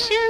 shoes.